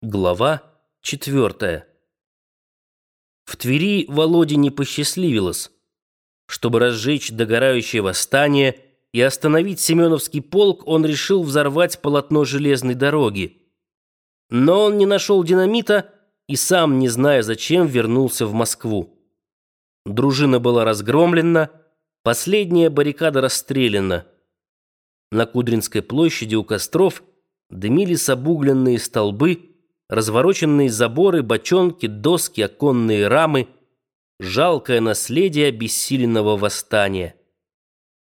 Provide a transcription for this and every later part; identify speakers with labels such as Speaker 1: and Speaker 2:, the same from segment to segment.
Speaker 1: Глава четвертая. В Твери Володе не посчастливилось. Чтобы разжечь догорающее восстание и остановить Семеновский полк, он решил взорвать полотно железной дороги. Но он не нашел динамита и сам, не зная зачем, вернулся в Москву. Дружина была разгромлена, последняя баррикада расстреляна. На Кудринской площади у костров дымились обугленные столбы, развороченные заборы, бочонки, доски, оконные рамы, жалкое наследие обессиленного восстания.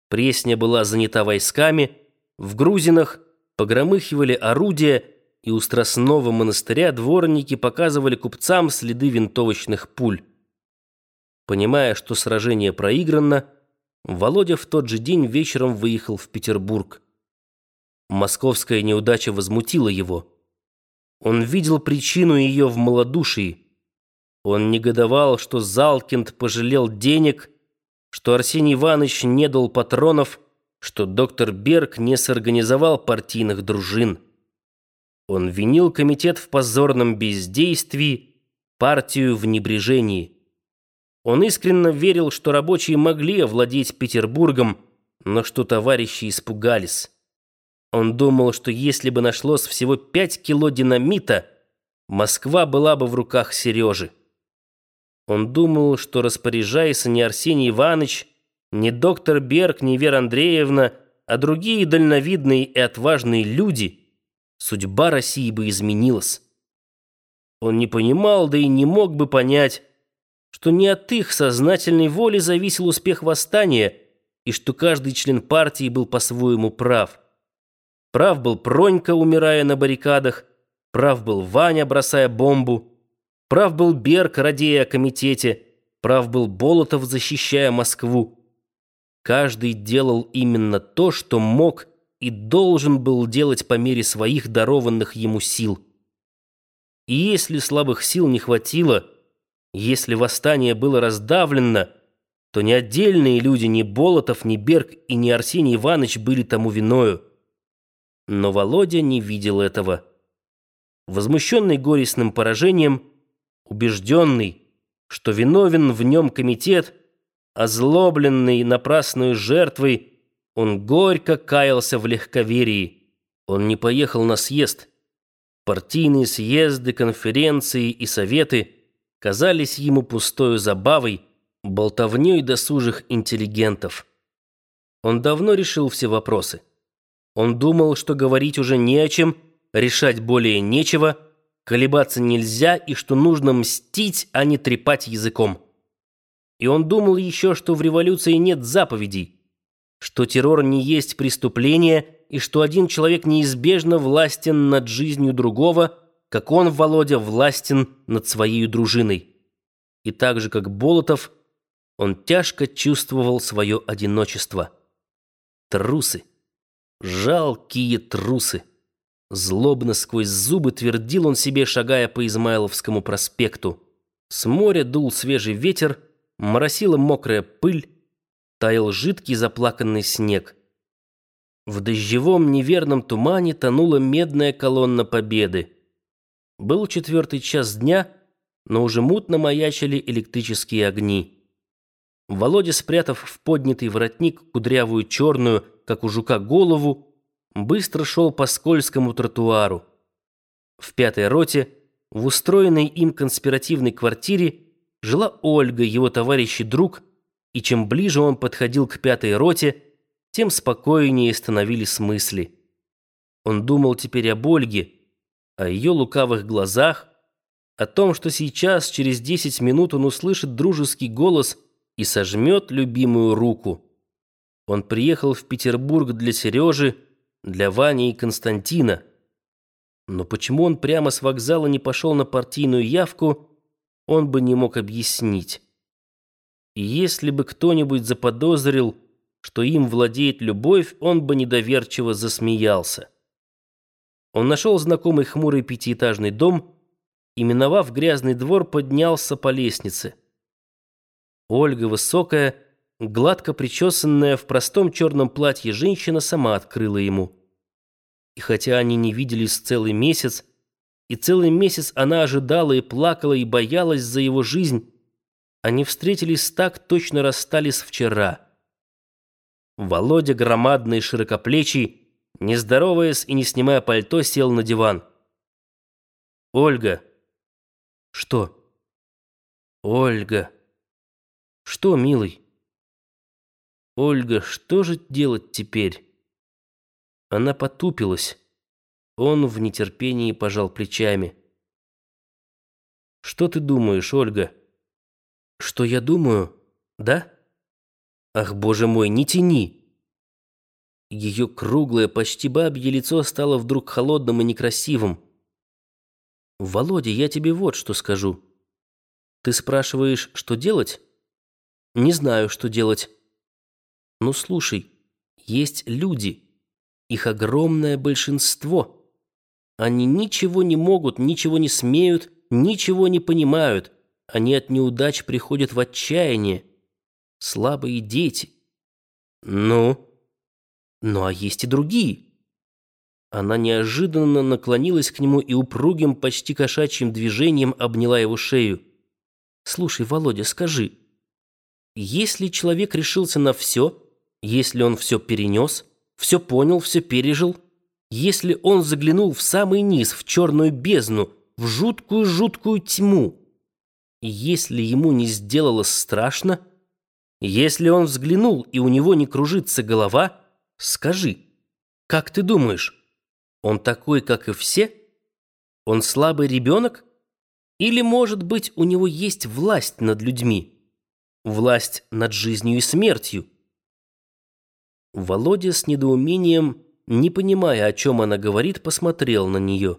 Speaker 1: Пресня была занята войсками, в Грузинах погромыхивали орудия, и у Страстного монастыря дворники показывали купцам следы винтовочных пуль. Понимая, что сражение проиграно, Володя в тот же день вечером выехал в Петербург. Московская неудача возмутила его. Он видел причину ее в малодушии. Он негодовал, что Залкинд пожалел денег, что Арсений Иванович не дал патронов, что доктор Берг не сорганизовал партийных дружин. Он винил комитет в позорном бездействии, партию в небрежении. Он искренне верил, что рабочие могли овладеть Петербургом, но что товарищи испугались. Он думал, что если бы нашлось всего пять кило динамита, Москва была бы в руках Сережи. Он думал, что распоряжаясь не Арсений Иванович, не доктор Берг, не Вера Андреевна, а другие дальновидные и отважные люди, судьба России бы изменилась. Он не понимал, да и не мог бы понять, что не от их сознательной воли зависел успех восстания и что каждый член партии был по-своему прав. Прав был Пронька, умирая на баррикадах. Прав был Ваня, бросая бомбу. Прав был Берг, радея о комитете. Прав был Болотов, защищая Москву. Каждый делал именно то, что мог и должен был делать по мере своих дарованных ему сил. И если слабых сил не хватило, если восстание было раздавлено, то ни отдельные люди, ни Болотов, ни Берг и ни Арсений Иванович были тому виною. Но Володя не видел этого. Возмущенный горестным поражением, убежденный, что виновен в нем комитет, озлобленный напрасную жертвой, он горько каялся в легковерии. Он не поехал на съезд. Партийные съезды, конференции и советы казались ему пустою забавой, болтовней досужих интеллигентов. Он давно решил все вопросы. Он думал, что говорить уже не о чем, решать более нечего, колебаться нельзя и что нужно мстить, а не трепать языком. И он думал еще, что в революции нет заповедей, что террор не есть преступление и что один человек неизбежно властен над жизнью другого, как он, Володя, властен над своей дружиной. И так же, как Болотов, он тяжко чувствовал свое одиночество. Трусы. Жалкие трусы. Злобно сквозь зубы твердил он себе, шагая по Измайловскому проспекту. С моря дул свежий ветер, моросила мокрая пыль, таял жидкий заплаканный снег. В дождевом неверном тумане тонула медная колонна Победы. Был четвертый час дня, но уже мутно маячили электрические огни. Володя, спрятав в поднятый воротник кудрявую черную, как у жука, голову, быстро шел по скользкому тротуару. В пятой роте, в устроенной им конспиративной квартире, жила Ольга, его товарищ и друг, и чем ближе он подходил к пятой роте, тем спокойнее становились мысли. Он думал теперь об Ольге, о ее лукавых глазах, о том, что сейчас, через десять минут, он услышит дружеский голос и сожмет любимую руку. Он приехал в Петербург для Сережи, для Вани и Константина. Но почему он прямо с вокзала не пошел на партийную явку, он бы не мог объяснить. И если бы кто-нибудь заподозрил, что им владеет любовь, он бы недоверчиво засмеялся. Он нашел знакомый хмурый пятиэтажный дом и, миновав грязный двор, поднялся по лестнице. Ольга, высокая, Гладко причесанная в простом черном платье женщина сама открыла ему. И хотя они не виделись целый месяц, и целый месяц она ожидала и плакала и боялась за его жизнь. Они встретились так, точно расстались вчера. Володя, громадный, широкоплечий, не здороваясь и не снимая пальто, сел на диван. «Ольга!» «Что?» «Ольга!» «Что, милый?» «Ольга, что же делать теперь?» Она потупилась. Он в нетерпении пожал плечами. «Что ты думаешь, Ольга?» «Что я думаю? Да?» «Ах, боже мой, не тяни!» Ее круглое, почти бабье лицо стало вдруг холодным и некрасивым. «Володя, я тебе вот что скажу. Ты спрашиваешь, что делать?» «Не знаю, что делать». «Ну, слушай, есть люди, их огромное большинство. Они ничего не могут, ничего не смеют, ничего не понимают. Они от неудач приходят в отчаяние. Слабые дети. Ну? Ну, а есть и другие. Она неожиданно наклонилась к нему и упругим, почти кошачьим движением обняла его шею. «Слушай, Володя, скажи, если человек решился на все, если он все перенес, все понял, все пережил, если он заглянул в самый низ, в черную бездну, в жуткую-жуткую тьму, если ему не сделалось страшно, если он взглянул и у него не кружится голова, скажи, как ты думаешь, он такой, как и все? Он слабый ребенок? Или, может быть, у него есть власть над людьми? Власть над жизнью и смертью? Володя с недоумением, не понимая, о чем она говорит, посмотрел на нее.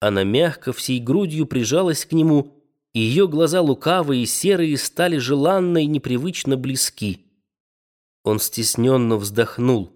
Speaker 1: Она мягко всей грудью прижалась к нему, и ее глаза лукавые и серые стали желанно и непривычно близки. Он стесненно вздохнул.